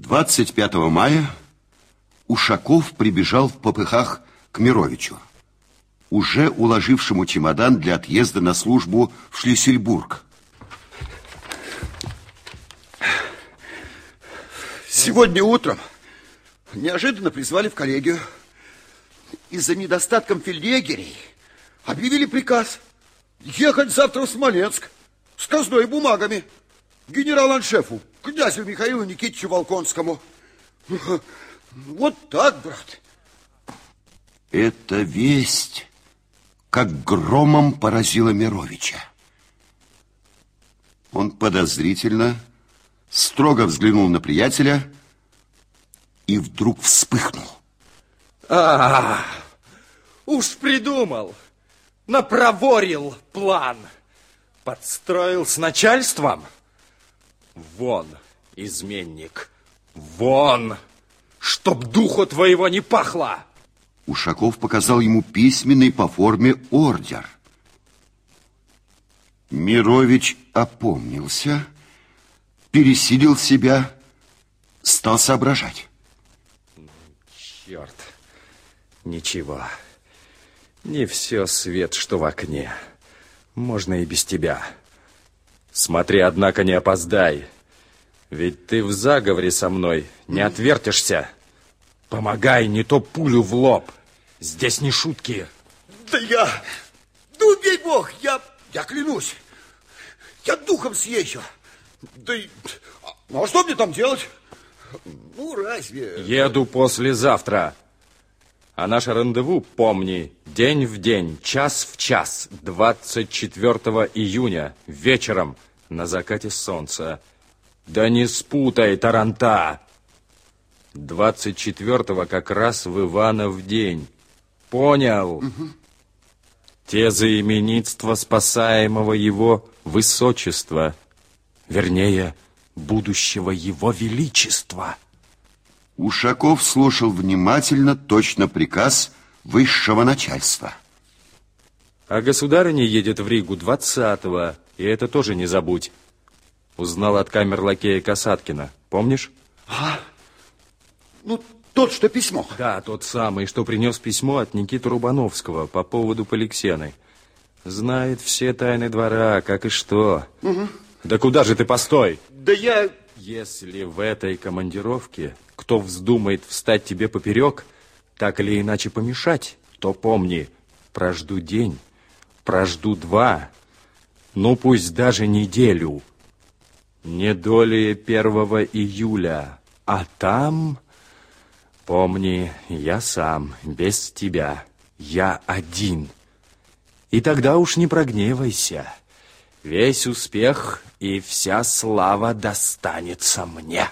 25 мая Ушаков прибежал в попыхах к Мировичу, уже уложившему чемодан для отъезда на службу в Шлиссельбург. Сегодня утром неожиданно призвали в коллегию. Из-за недостатком фельдъегерей объявили приказ ехать завтра в Смоленск с казной бумагами генерал-аншефу, князю Михаилу Никитичу Волконскому. Вот так, брат. Эта весть как громом поразила Мировича. Он подозрительно, строго взглянул на приятеля и вдруг вспыхнул. А, уж придумал, напроворил план, подстроил с начальством. Вон, изменник, вон, чтоб духу твоего не пахло. Ушаков показал ему письменный по форме ордер. Мирович опомнился, пересилил себя, стал соображать. Черт, ничего, не все свет, что в окне. Можно и без тебя. Смотри, однако, не опоздай. Ведь ты в заговоре со мной не отвертишься. Помогай, не то пулю в лоб. Здесь не шутки. Да я... Да убей бог, я, я клянусь. Я духом съезжу. Да и... Ну, а что мне там делать? Ну, разве... Еду послезавтра. А наше рандеву, помни, день в день, час в час, 24 июня, вечером, на закате солнца. Да не спутай, Таранта! 24-го как раз в Иванов день. Понял? Угу. Те за именитство спасаемого его высочества, вернее, будущего его величества. Ушаков слушал внимательно точно приказ высшего начальства. А государыня едет в Ригу 20-го, и это тоже не забудь. Узнал от камер лакея Касаткина, помнишь? А, ну, тот, что письмо. Да, тот самый, что принес письмо от Никиты Рубановского по поводу Поликсены. Знает все тайны двора, как и что. Угу. Да куда же ты, постой? Да я... Если в этой командировке кто вздумает встать тебе поперек, так или иначе помешать, то помни, прожду день, прожду два, ну пусть даже неделю, не долее первого июля, а там, помни, я сам, без тебя, я один. И тогда уж не прогневайся, весь успех и вся слава достанется мне».